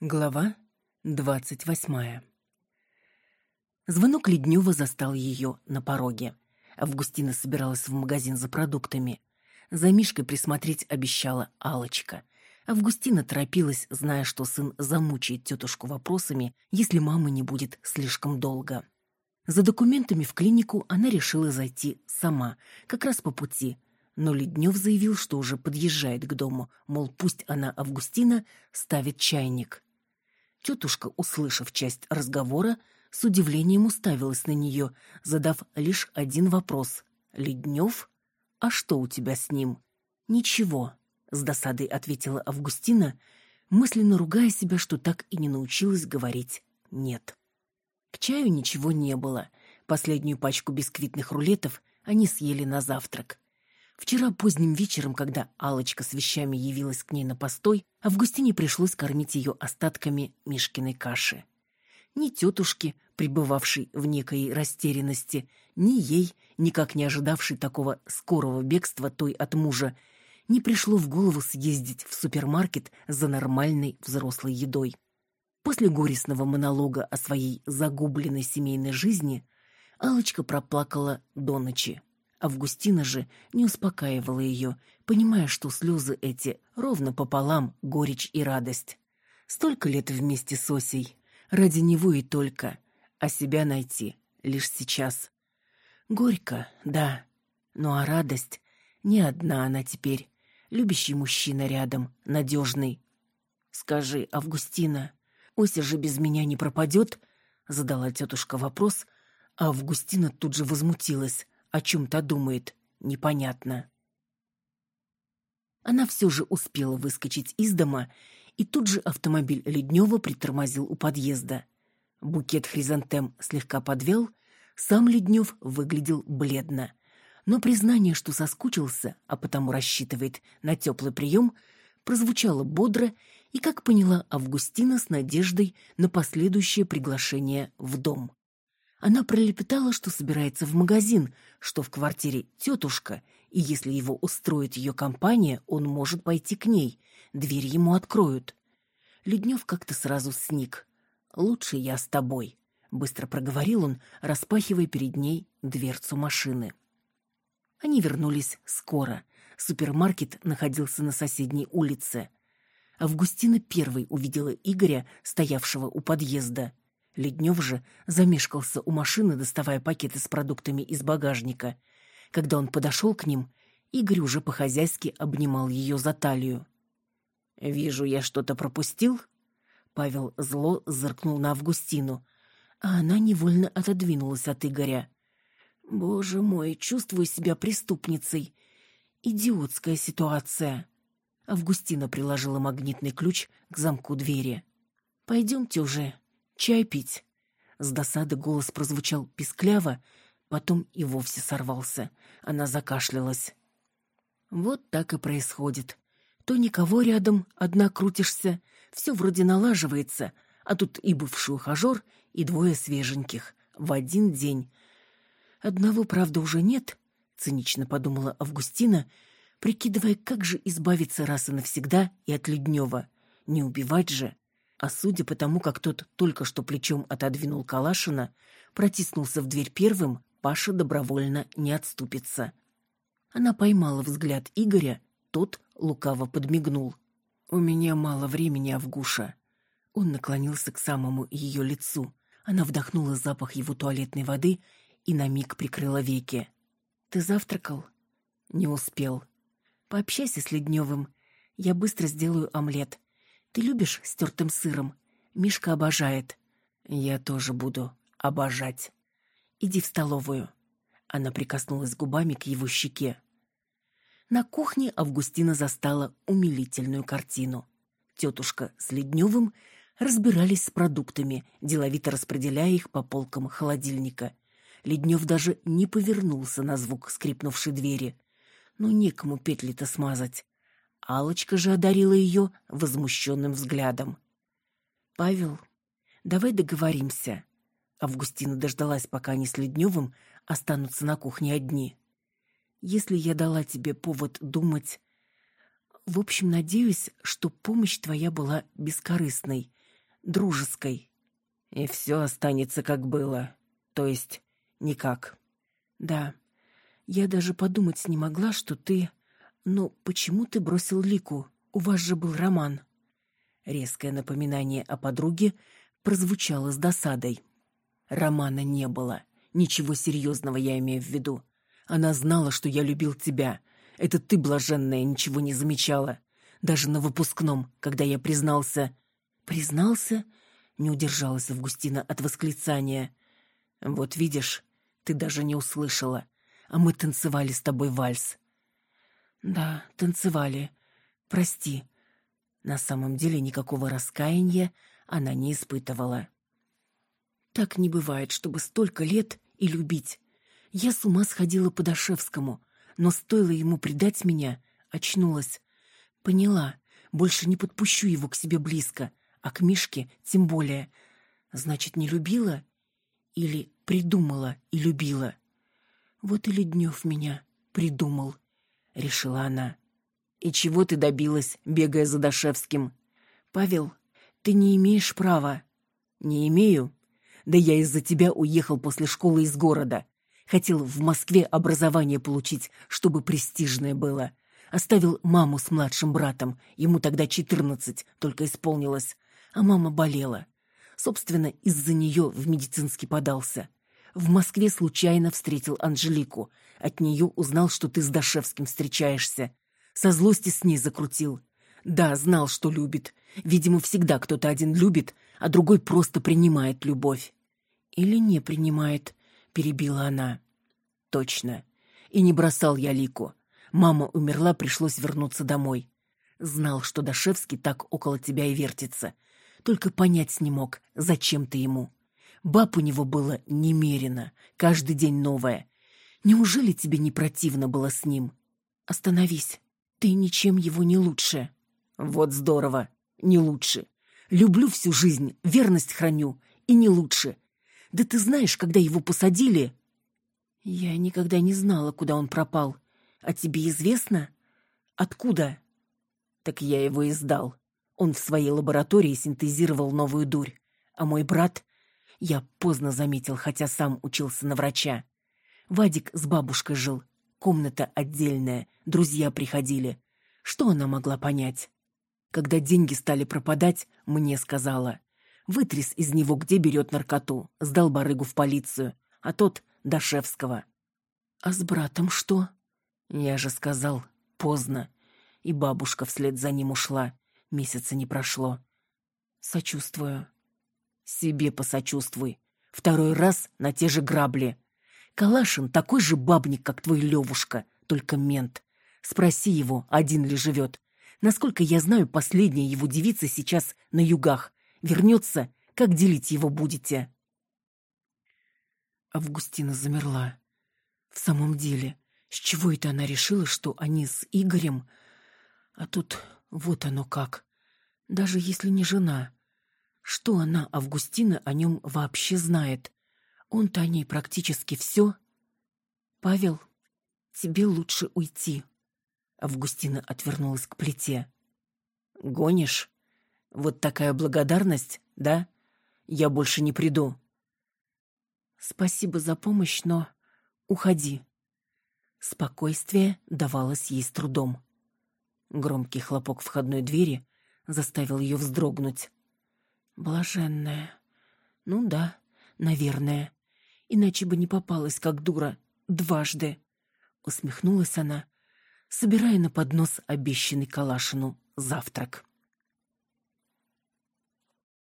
Глава двадцать восьмая Звонок Леднева застал ее на пороге. Августина собиралась в магазин за продуктами. За Мишкой присмотреть обещала алочка Августина торопилась, зная, что сын замучает тетушку вопросами, если мама не будет слишком долго. За документами в клинику она решила зайти сама, как раз по пути, но Леднев заявил, что уже подъезжает к дому, мол, пусть она, Августина, ставит чайник. Тетушка, услышав часть разговора, с удивлением уставилась на нее, задав лишь один вопрос. «Леднев? А что у тебя с ним?» «Ничего», — с досадой ответила Августина, мысленно ругая себя, что так и не научилась говорить «нет». К чаю ничего не было. Последнюю пачку бисквитных рулетов они съели на завтрак. Вчера поздним вечером, когда алочка с вещами явилась к ней на постой, Августине пришлось кормить ее остатками Мишкиной каши. Ни тетушки, пребывавшей в некой растерянности, ни ей, никак не ожидавшей такого скорого бегства той от мужа, не пришло в голову съездить в супермаркет за нормальной взрослой едой. После горестного монолога о своей загубленной семейной жизни алочка проплакала до ночи. Августина же не успокаивала ее, понимая, что слезы эти ровно пополам горечь и радость. Столько лет вместе с Осей, ради него и только, а себя найти лишь сейчас. Горько, да, ну а радость не одна она теперь, любящий мужчина рядом, надежный. «Скажи, Августина, Ося же без меня не пропадет?» Задала тетушка вопрос, а Августина тут же возмутилась о чем-то думает, непонятно. Она все же успела выскочить из дома, и тут же автомобиль Леднева притормозил у подъезда. Букет хризантем слегка подвел, сам Леднев выглядел бледно. Но признание, что соскучился, а потому рассчитывает на теплый прием, прозвучало бодро и, как поняла Августина, с надеждой на последующее приглашение в дом. Она пролепетала, что собирается в магазин, что в квартире тетушка, и если его устроит ее компания, он может пойти к ней. Дверь ему откроют. Леднев как-то сразу сник. «Лучше я с тобой», — быстро проговорил он, распахивая перед ней дверцу машины. Они вернулись скоро. Супермаркет находился на соседней улице. Августина первой увидела Игоря, стоявшего у подъезда. Леднев же замешкался у машины, доставая пакеты с продуктами из багажника. Когда он подошел к ним, Игорь уже по-хозяйски обнимал ее за талию. «Вижу, я что-то пропустил?» Павел зло зыркнул на Августину, а она невольно отодвинулась от Игоря. «Боже мой, чувствую себя преступницей. Идиотская ситуация». Августина приложила магнитный ключ к замку двери. «Пойдемте уже, Чай пить. С досады голос прозвучал пискляво, потом и вовсе сорвался. Она закашлялась. Вот так и происходит. То никого рядом, одна крутишься, все вроде налаживается, а тут и бывший ухажер, и двое свеженьких. В один день. Одного, правда, уже нет, цинично подумала Августина, прикидывая, как же избавиться раз и навсегда и от Леднева. Не убивать же. А судя по тому, как тот только что плечом отодвинул Калашина, протиснулся в дверь первым, Паша добровольно не отступится. Она поймала взгляд Игоря, тот лукаво подмигнул. «У меня мало времени, Авгуша». Он наклонился к самому ее лицу. Она вдохнула запах его туалетной воды и на миг прикрыла веки. «Ты завтракал?» «Не успел». «Пообщайся с Ледневым. Я быстро сделаю омлет. Ты любишь с тертым сыром? Мишка обожает. Я тоже буду обожать. Иди в столовую. Она прикоснулась губами к его щеке. На кухне Августина застала умилительную картину. Тетушка с Ледневым разбирались с продуктами, деловито распределяя их по полкам холодильника. Леднев даже не повернулся на звук скрипнувшей двери. Но некому петли-то смазать алочка же одарила ее возмущенным взглядом. «Павел, давай договоримся». Августина дождалась, пока они с Ледневым останутся на кухне одни. «Если я дала тебе повод думать...» «В общем, надеюсь, что помощь твоя была бескорыстной. дружеской. И все останется как было, то есть никак. Да, я даже подумать не могла, что ты... Ну, почему ты бросил Лику? У вас же был роман. Резкое напоминание о подруге прозвучало с досадой. Романа не было. Ничего серьезного я имею в виду. Она знала, что я любил тебя. Это ты, блаженная, ничего не замечала. Даже на выпускном, когда я признался... Признался? Не удержалась Августина от восклицания. Вот видишь, ты даже не услышала. А мы танцевали с тобой вальс. Да, танцевали. Прости. На самом деле никакого раскаяния она не испытывала. Так не бывает, чтобы столько лет и любить. Я с ума сходила по Дашевскому, но стоило ему предать меня, очнулась. Поняла, больше не подпущу его к себе близко, а к Мишке тем более. Значит, не любила? Или придумала и любила? Вот и Леднев меня придумал, решила она. И чего ты добилась, бегая за Дашевским? Павел, ты не имеешь права. Не имею. Да я из-за тебя уехал после школы из города. Хотел в Москве образование получить, чтобы престижное было. Оставил маму с младшим братом, ему тогда четырнадцать только исполнилось, а мама болела. Собственно, из-за нее в медицинский подался. В Москве случайно встретил Анжелику. От нее узнал, что ты с Дашевским встречаешься. Со злости с ней закрутил. Да, знал, что любит. Видимо, всегда кто-то один любит, а другой просто принимает любовь. Или не принимает, перебила она. Точно. И не бросал я Лику. Мама умерла, пришлось вернуться домой. Знал, что Дашевский так около тебя и вертится. Только понять не мог, зачем ты ему. Баб у него было немерено, каждый день новое. Неужели тебе не противно было с ним? Остановись. Ты ничем его не лучше. Вот здорово. Не лучше. Люблю всю жизнь, верность храню. И не лучше. Да ты знаешь, когда его посадили... Я никогда не знала, куда он пропал. А тебе известно? Откуда? Так я его издал. Он в своей лаборатории синтезировал новую дурь. А мой брат... Я поздно заметил, хотя сам учился на врача. Вадик с бабушкой жил. Комната отдельная, друзья приходили. Что она могла понять? Когда деньги стали пропадать, мне сказала. Вытряс из него, где берет наркоту. Сдал барыгу в полицию. А тот — Дашевского. А с братом что? Я же сказал, поздно. И бабушка вслед за ним ушла. Месяца не прошло. Сочувствую. Себе посочувствуй. Второй раз на те же грабли. Калашин такой же бабник, как твой Левушка, только мент. Спроси его, один ли живет. Насколько я знаю, последняя его девица сейчас на югах. Вернется, как делить его будете?» Августина замерла. В самом деле, с чего это она решила, что они с Игорем... А тут вот оно как. Даже если не жена. Что она, Августина, о нем вообще знает? Он-то о ней практически все. «Павел, тебе лучше уйти», Августина отвернулась к плите. «Гонишь? Вот такая благодарность, да? Я больше не приду». «Спасибо за помощь, но уходи». Спокойствие давалось ей с трудом. Громкий хлопок входной двери заставил ее вздрогнуть. «Блаженная. Ну да, наверное. Иначе бы не попалась, как дура, дважды». Усмехнулась она, собирая на поднос обещанный Калашину завтрак.